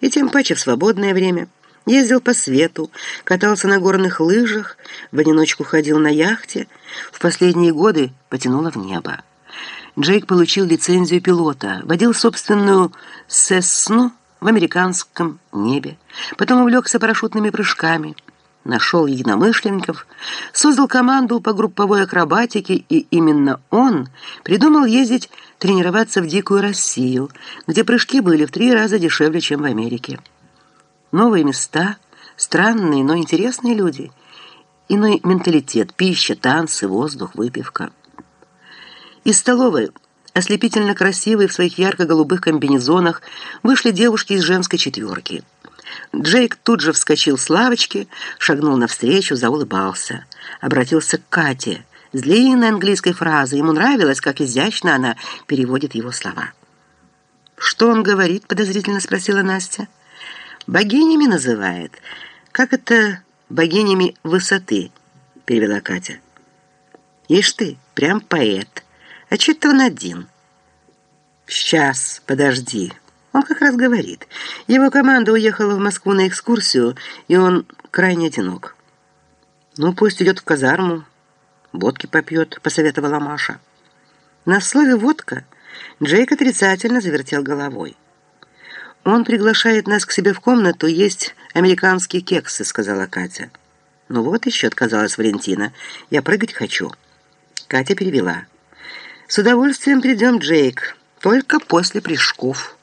и тем паче в свободное время. Ездил по свету, катался на горных лыжах, в одиночку ходил на яхте. В последние годы потянуло в небо. Джейк получил лицензию пилота, водил собственную «Сесну» в американском небе, потом увлекся парашютными прыжками, нашел единомышленников, создал команду по групповой акробатике, и именно он придумал ездить тренироваться в дикую Россию, где прыжки были в три раза дешевле, чем в Америке. Новые места, странные, но интересные люди, иной менталитет, пища, танцы, воздух, выпивка. Из столовой, ослепительно красивые в своих ярко-голубых комбинезонах, вышли девушки из женской четверки. Джейк тут же вскочил с лавочки, шагнул навстречу, заулыбался. Обратился к Кате с длинной английской фразой. Ему нравилось, как изящно она переводит его слова. «Что он говорит?» — подозрительно спросила Настя богинями называет. Как это богинями высоты?» — перевела Катя. «Ишь ты, прям поэт. А че-то он один». «Сейчас, подожди». Он как раз говорит. Его команда уехала в Москву на экскурсию, и он крайне одинок. «Ну, пусть идет в казарму, водки попьет», — посоветовала Маша. На слове «водка» Джейк отрицательно завертел головой. «Он приглашает нас к себе в комнату есть американские кексы», — сказала Катя. «Ну вот еще», — отказалась Валентина. «Я прыгать хочу». Катя перевела. «С удовольствием придем, Джейк, только после прыжков».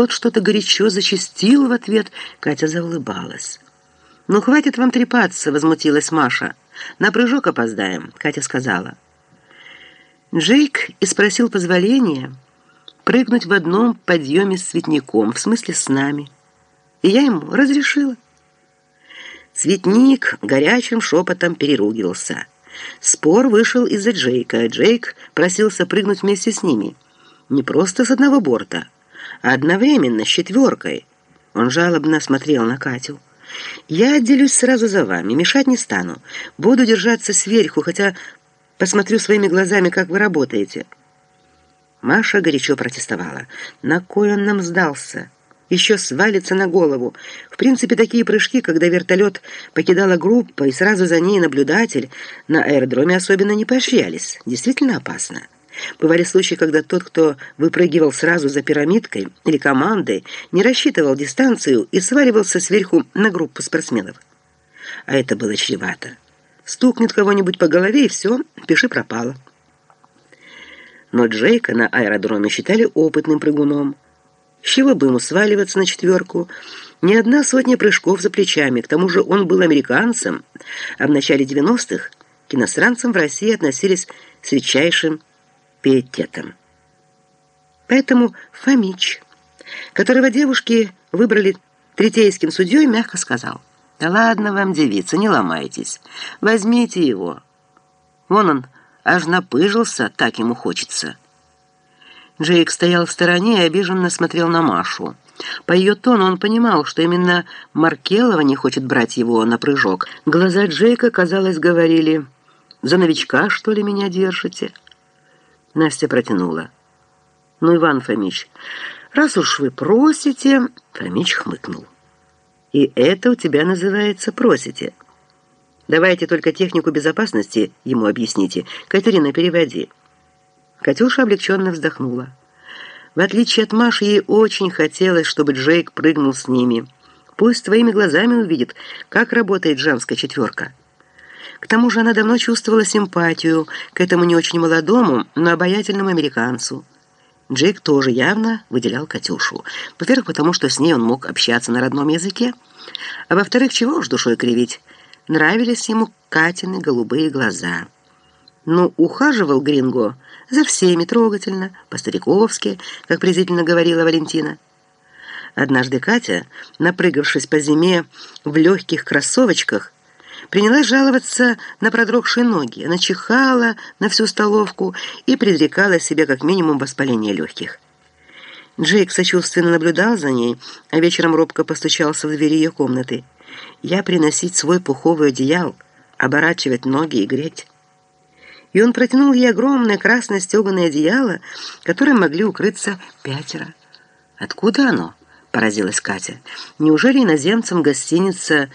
Тот что-то горячо зачастил в ответ, Катя заулыбалась. «Ну, хватит вам трепаться», — возмутилась Маша. «На прыжок опоздаем», — Катя сказала. Джейк и спросил позволения прыгнуть в одном подъеме с цветником, в смысле с нами. И я ему разрешила. Цветник горячим шепотом переругивался. Спор вышел из-за Джейка. Джейк просился прыгнуть вместе с ними. Не просто с одного борта, одновременно с четверкой. Он жалобно смотрел на Катю. «Я отделюсь сразу за вами, мешать не стану. Буду держаться сверху, хотя посмотрю своими глазами, как вы работаете». Маша горячо протестовала. «На кой он нам сдался? Еще свалится на голову. В принципе, такие прыжки, когда вертолет покидала группа и сразу за ней наблюдатель, на аэродроме особенно не поощрялись. Действительно опасно». Бывали случаи, когда тот, кто выпрыгивал сразу за пирамидкой или командой, не рассчитывал дистанцию и сваливался сверху на группу спортсменов. А это было чревато. Стукнет кого-нибудь по голове, и все, пиши пропало но Джейка на аэродроме считали опытным прыгуном. С чего бы ему сваливаться на четверку? Ни одна сотня прыжков за плечами, к тому же он был американцем, а в начале 90-х к иностранцам в России относились с редчайшим пиететом. Поэтому Фомич, которого девушки выбрали третейским судьей, мягко сказал, «Да ладно вам, девица, не ломайтесь, возьмите его. Вон он, аж напыжился, так ему хочется. Джейк стоял в стороне и обиженно смотрел на Машу. По ее тону он понимал, что именно Маркелова не хочет брать его на прыжок. Глаза Джейка, казалось, говорили «За новичка, что ли, меня держите?» Настя протянула. «Ну, Иван Фомич, раз уж вы просите...» Фомич хмыкнул. «И это у тебя называется «просите». Давайте только технику безопасности ему объясните. Катерина, переводи». Катюша облегченно вздохнула. В отличие от Маши, ей очень хотелось, чтобы Джейк прыгнул с ними. Пусть твоими глазами увидит, как работает женская четверка. К тому же она давно чувствовала симпатию к этому не очень молодому, но обаятельному американцу. Джейк тоже явно выделял Катюшу. Во-первых, потому что с ней он мог общаться на родном языке. А во-вторых, чего уж душой кривить. Нравились ему Катины голубые глаза. Но ухаживал Гринго за всеми трогательно, по-стариковски, как презрительно говорила Валентина. Однажды Катя, напрыгавшись по зиме в легких кроссовочках, принялась жаловаться на продрогшие ноги. Она чихала на всю столовку и предрекала себе как минимум воспаление легких. Джейк сочувственно наблюдал за ней, а вечером робко постучался в двери ее комнаты я приносить свой пуховый одеял, оборачивать ноги и греть. И он протянул ей огромное красное стеганое одеяло, которым могли укрыться пятеро. Откуда оно? поразилась Катя. «Неужели иноземцам гостиница